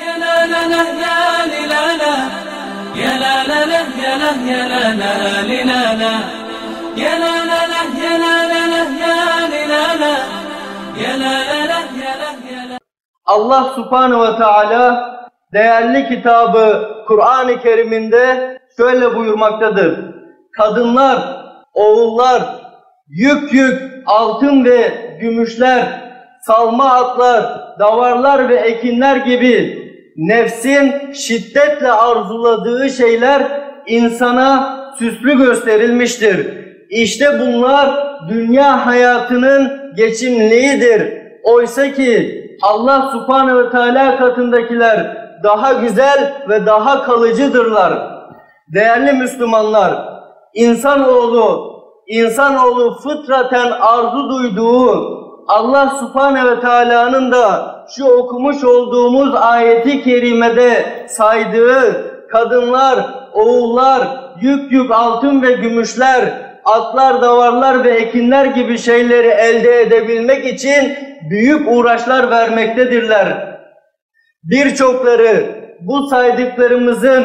يا لا لا لا يا لي لا لا يا لا لا لا يا لا يا لا لا لي لا لا يا لا لا لا يا لا لا لا يا لي لا لا يا لا لا لا يا لا يا لا Allah subhanehu ve teala değerli kitabı Kur'an-ı Kerim'inde şöyle buyurmaktadır. Kadınlar, oğullar, yük yük altın ve gümüşler, salma atlar, davarlar ve ekinler gibi nefsin şiddetle arzuladığı şeyler insana süslü gösterilmiştir. İşte bunlar dünya hayatının geçimliğidir. Oysa ki Allah subhanehu ve teala katındakiler daha güzel ve daha kalıcıdırlar. Değerli Müslümanlar, insanoğlu, insanoğlu fıtraten arzu duyduğu Allah subhanehu ve teala'nın da şu okumuş olduğumuz ayeti kerimede saydığı kadınlar, oğullar, yük yük altın ve gümüşler, atlar, davarlar ve ekinler gibi şeyleri elde edebilmek için büyük uğraşlar vermektedirler. Birçokları bu saydıklarımızın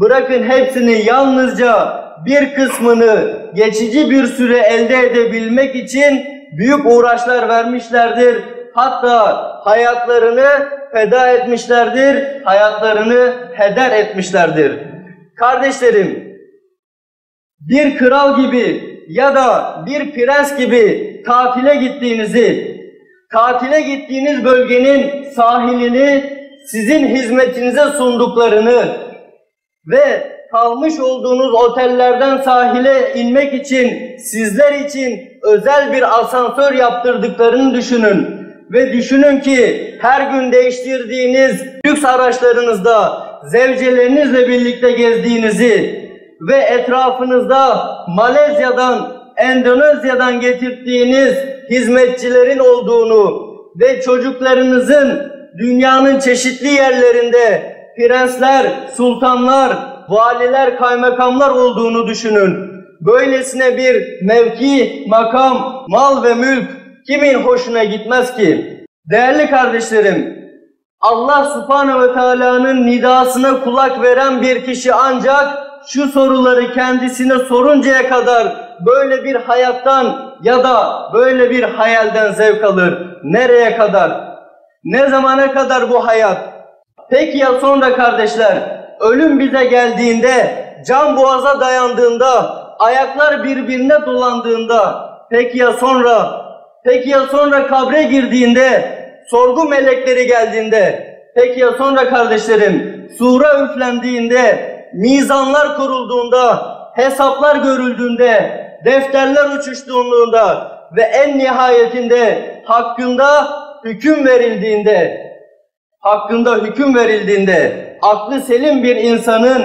bırakın hepsini yalnızca bir kısmını geçici bir süre elde edebilmek için büyük uğraşlar vermişlerdir. Hatta hayatlarını feda etmişlerdir, hayatlarını heder etmişlerdir. Kardeşlerim, bir kral gibi ya da bir prens gibi tatile gittiğinizi, tatile gittiğiniz bölgenin sahilini sizin hizmetinize sunduklarını ve kalmış olduğunuz otellerden sahile inmek için sizler için özel bir asansör yaptırdıklarını düşünün. Ve düşünün ki her gün değiştirdiğiniz lüks araçlarınızda zevcelerinizle birlikte gezdiğinizi ve etrafınızda Malezya'dan, Endonezya'dan getirdiğiniz hizmetçilerin olduğunu ve çocuklarınızın dünyanın çeşitli yerlerinde prensler, sultanlar, valiler, kaymakamlar olduğunu düşünün. Böylesine bir mevki, makam, mal ve mülk kimin hoşuna gitmez ki? Değerli kardeşlerim, Allah subhanehu ve teala'nın nidasına kulak veren bir kişi ancak şu soruları kendisine soruncaya kadar böyle bir hayattan ya da böyle bir hayalden zevk alır. Nereye kadar? Ne zamana kadar bu hayat? Peki ya sonra kardeşler? Ölüm bize geldiğinde, can boğaza dayandığında, ayaklar birbirine dolandığında, peki ya sonra? Peki ya sonra kabre girdiğinde, sorgu melekleri geldiğinde, peki ya sonra kardeşlerim, sura üflendiğinde, mizanlar kurulduğunda, hesaplar görüldüğünde, defterler uçuştuğunda ve en nihayetinde hakkında hüküm verildiğinde, hakkında hüküm verildiğinde aklı selim bir insanın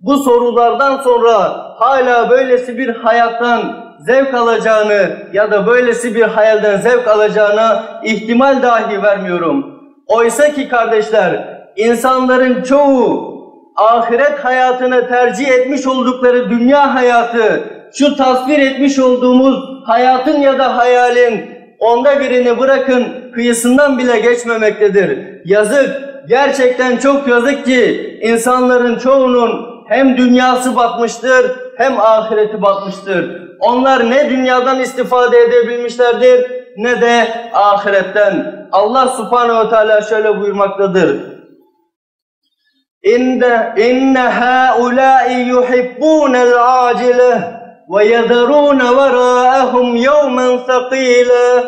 bu sorulardan sonra hala böylesi bir hayattan zevk alacağını ya da böylesi bir hayalden zevk alacağına ihtimal dahi vermiyorum. Oysa ki kardeşler, insanların çoğu ahiret hayatını tercih etmiş oldukları dünya hayatı, şu tasvir etmiş olduğumuz hayatın ya da hayalin onda birini bırakın kıyısından bile geçmemektedir. Yazık, gerçekten çok yazık ki insanların çoğunun hem dünyası batmıştır hem ahireti batmıştır. Onlar ne dünyadan istifade edebilmişlerdir ne de ahiretten. Allah subhanehu ve teala şöyle buyurmaktadır. İnne inne haula'i yuhibbunel acile ve yedrun vera'ahum yevmen sakile.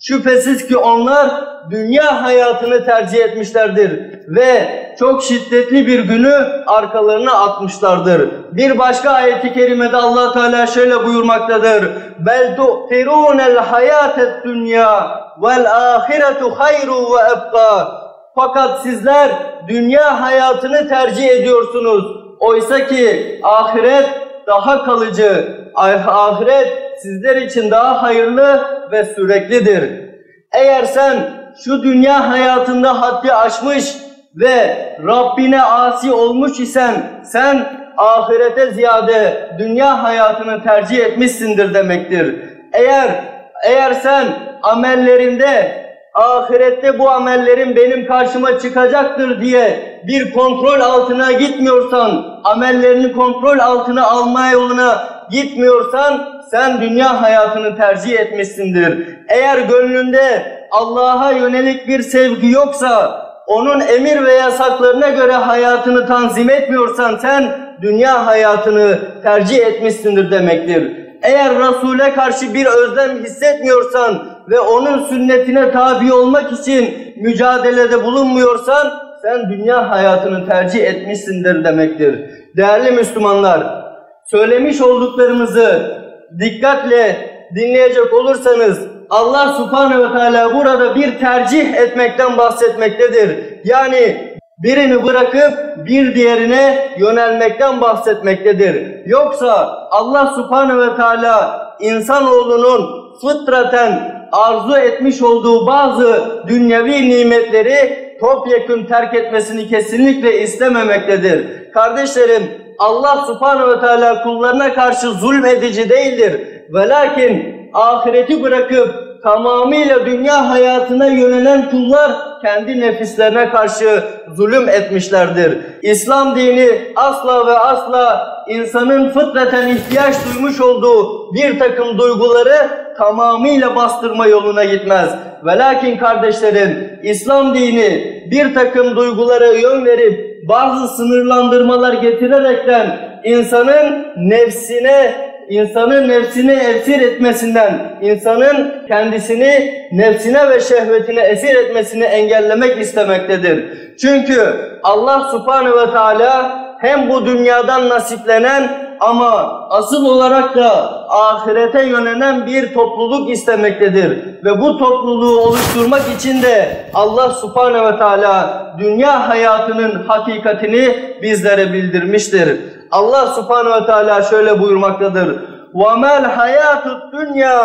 Şüphesiz ki onlar dünya hayatını tercih etmişlerdir ve çok şiddetli bir günü arkalarına atmışlardır. Bir başka ayeti kerimede Allah Teala şöyle buyurmaktadır. Bel tu'tirunel hayatet dünya vel ahiretu hayru ve ebqa. Fakat sizler dünya hayatını tercih ediyorsunuz. Oysa ki ahiret daha kalıcı, ahiret sizler için daha hayırlı ve süreklidir. Eğer sen şu dünya hayatında haddi aşmış ve Rabbine asi olmuş isen sen ahirete ziyade dünya hayatını tercih etmişsindir demektir. Eğer eğer sen amellerinde ahirette bu amellerin benim karşıma çıkacaktır diye bir kontrol altına gitmiyorsan, amellerini kontrol altına alma yoluna gitmiyorsan sen dünya hayatını tercih etmişsindir. Eğer gönlünde Allah'a yönelik bir sevgi yoksa, onun emir ve yasaklarına göre hayatını tanzim etmiyorsan sen dünya hayatını tercih etmişsindir demektir. Eğer Resul'e karşı bir özlem hissetmiyorsan ve onun sünnetine tabi olmak için mücadelede bulunmuyorsan sen dünya hayatını tercih etmişsindir demektir. Değerli Müslümanlar, söylemiş olduklarımızı dikkatle dinleyecek olursanız Allah subhanehu ve teala burada bir tercih etmekten bahsetmektedir. Yani birini bırakıp bir diğerine yönelmekten bahsetmektedir. Yoksa Allah subhanehu ve teala insanoğlunun fıtraten arzu etmiş olduğu bazı dünyevi nimetleri topyekun terk etmesini kesinlikle istememektedir. Kardeşlerim Allah subhanehu ve teala kullarına karşı zulmedici değildir. Velakin ahireti bırakıp tamamıyla dünya hayatına yönelen kullar kendi nefislerine karşı zulüm etmişlerdir. İslam dini asla ve asla insanın fıtraten ihtiyaç duymuş olduğu bir takım duyguları tamamıyla bastırma yoluna gitmez. Velakin kardeşlerim İslam dini bir takım duygulara yön verip bazı sınırlandırmalar getirerekten insanın nefsine insanın nefsini esir etmesinden, insanın kendisini nefsine ve şehvetine esir etmesini engellemek istemektedir. Çünkü Allah subhanehu ve teala hem bu dünyadan nasiplenen ama asıl olarak da ahirete yönelen bir topluluk istemektedir. Ve bu topluluğu oluşturmak için de Allah subhanehu ve teala dünya hayatının hakikatini bizlere bildirmiştir. Allah subhanehu ve teala şöyle buyurmaktadır. وَمَا الْحَيَاتُ الدُّنْيَا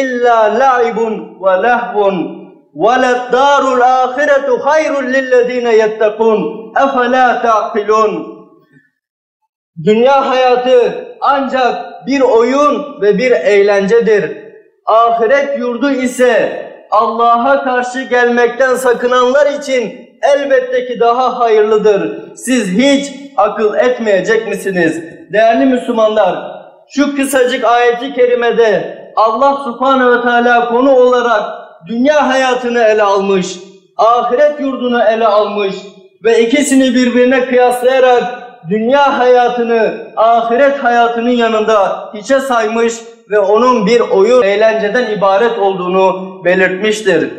اِلَّا لَعِبٌ وَلَهْوٌ وَلَدَّارُ الْآخِرَةُ خَيْرٌ لِلَّذ۪ينَ يَتَّقُونَ اَفَلَا تَعْقِلُونَ Dünya hayatı ancak bir oyun ve bir eğlencedir. Ahiret yurdu ise Allah'a karşı gelmekten sakınanlar için elbette ki daha hayırlıdır. Siz hiç akıl etmeyecek misiniz? Değerli Müslümanlar, şu kısacık ayeti kerimede Allah subhanehu ve teala konu olarak dünya hayatını ele almış, ahiret yurdunu ele almış ve ikisini birbirine kıyaslayarak dünya hayatını ahiret hayatının yanında hiçe saymış ve onun bir oyun eğlenceden ibaret olduğunu belirtmiştir.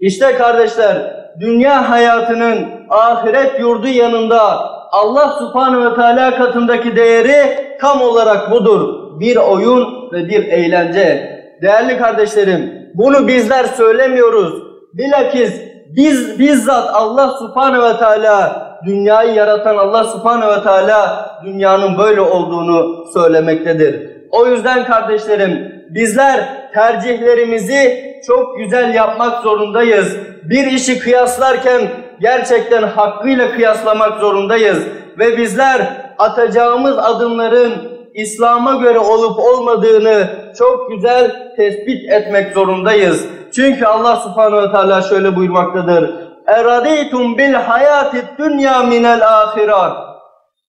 İşte kardeşler, dünya hayatının ahiret yurdu yanında Allah subhanehu ve teala katındaki değeri tam olarak budur. Bir oyun ve bir eğlence. Değerli kardeşlerim, bunu bizler söylemiyoruz. Bilakis biz bizzat Allah subhanehu ve teala dünyayı yaratan Allah subhanehu ve teala dünyanın böyle olduğunu söylemektedir. O yüzden kardeşlerim bizler tercihlerimizi çok güzel yapmak zorundayız. Bir işi kıyaslarken gerçekten hakkıyla kıyaslamak zorundayız. Ve bizler atacağımız adımların İslam'a göre olup olmadığını çok güzel tespit etmek zorundayız. Çünkü Allah subhanehu ve teala şöyle buyurmaktadır. اَرَدِيتُمْ بِالْحَيَاتِ الدُّنْيَا مِنَ الْآخِرَةِ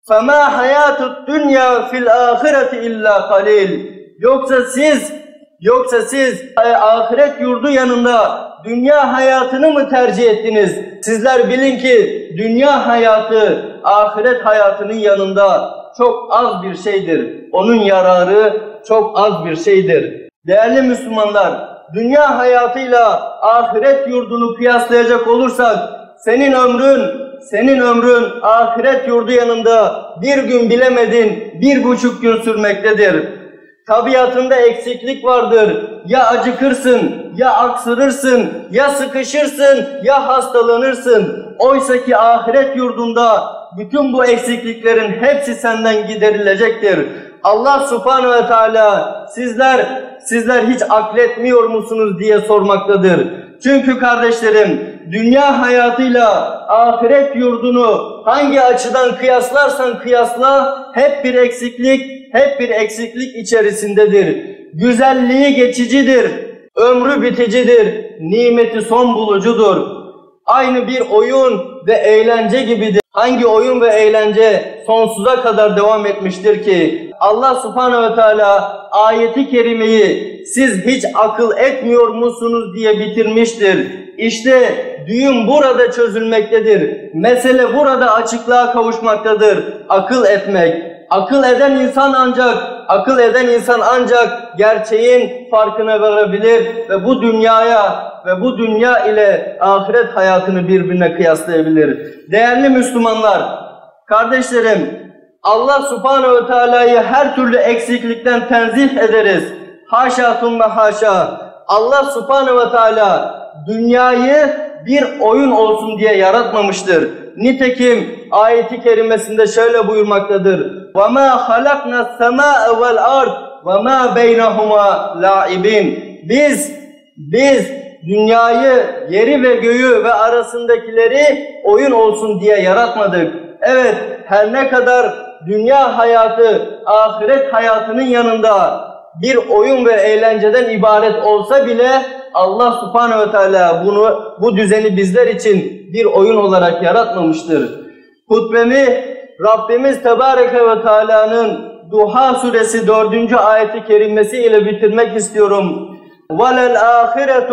فَمَا حَيَاتُ الدُّنْيَا فِي الْآخِرَةِ اِلَّا قَلِيلٌ Yoksa siz, yoksa siz ahiret yurdu yanında dünya hayatını mı tercih ettiniz? Sizler bilin ki dünya hayatı ahiret hayatının yanında çok az bir şeydir. Onun yararı çok az bir şeydir. Değerli Müslümanlar, dünya hayatıyla ahiret yurdunu kıyaslayacak olursak senin ömrün, senin ömrün ahiret yurdu yanında bir gün bilemedin, bir buçuk gün sürmektedir. Tabiatında eksiklik vardır. Ya acıkırsın, ya aksırırsın, ya sıkışırsın, ya hastalanırsın. Oysa ki ahiret yurdunda bütün bu eksikliklerin hepsi senden giderilecektir. Allah subhanehu ve teala sizler sizler hiç akletmiyor musunuz diye sormaktadır. Çünkü kardeşlerim dünya hayatıyla ahiret yurdunu hangi açıdan kıyaslarsan kıyasla hep bir eksiklik, hep bir eksiklik içerisindedir. Güzelliği geçicidir, ömrü biticidir. nimeti son bulucudur. Aynı bir oyun ve eğlence gibidir. Hangi oyun ve eğlence sonsuza kadar devam etmiştir ki Allah subhanehu ve teala ayeti kerimeyi siz hiç akıl etmiyor musunuz diye bitirmiştir. İşte düğün burada çözülmektedir. Mesele burada açıklığa kavuşmaktadır. Akıl etmek. Akıl eden insan ancak, akıl eden insan ancak gerçeğin farkına varabilir ve bu dünyaya ve bu dünya ile ahiret hayatını birbirine kıyaslayabilir. Değerli Müslümanlar, kardeşlerim, Allah subhanehu ve teala'yı her türlü eksiklikten tenzih ederiz. Haşa thumme haşa. Allah subhanehu ve teala dünyayı bir oyun olsun diye yaratmamıştır. Nitekim ayeti kerimesinde şöyle buyurmaktadır. وَمَا خَلَقْنَا السَّمَاءَ وَالْأَرْضِ وَمَا بَيْنَهُمَا لَاعِبِينَ Biz, biz dünyayı, yeri ve göğü ve arasındakileri oyun olsun diye yaratmadık. Evet, her ne kadar dünya hayatı, ahiret hayatının yanında bir oyun ve eğlenceden ibaret olsa bile Allah subhanehu ve teala bunu, bu düzeni bizler için bir oyun olarak yaratmamıştır. Hutbemi Rabbimiz Tebareke ve Teala'nın Duha suresi 4. ayeti kerimesi ile bitirmek istiyorum. وَلَلْ آخِرَةُ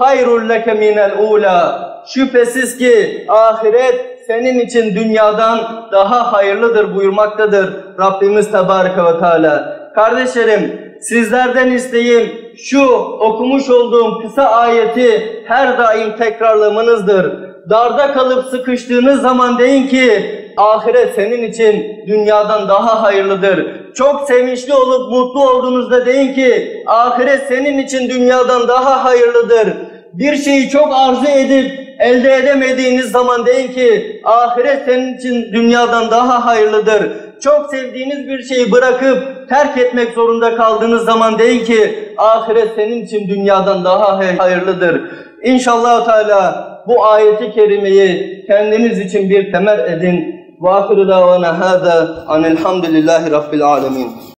خَيْرٌ لَكَ مِنَ الْعُولَى Şüphesiz ki ahiret senin için dünyadan daha hayırlıdır buyurmaktadır Rabbimiz Tebareke ve Teala. Kardeşlerim sizlerden isteğim şu okumuş olduğum kısa ayeti her daim tekrarlamanızdır. Darda kalıp sıkıştığınız zaman deyin ki ahiret senin için dünyadan daha hayırlıdır. Çok sevinçli olup mutlu olduğunuzda deyin ki ahiret senin için dünyadan daha hayırlıdır. Bir şeyi çok arzu edip Elde edemediğiniz zaman deyin ki ahiret senin için dünyadan daha hayırlıdır. Çok sevdiğiniz bir şeyi bırakıp terk etmek zorunda kaldığınız zaman deyin ki ahiret senin için dünyadan daha hayırlıdır. İnşallah Teala bu ayeti kerimeyi kendiniz için bir temel edin. Ve ahiru davana hada anilhamdülillahi rabbil alemin.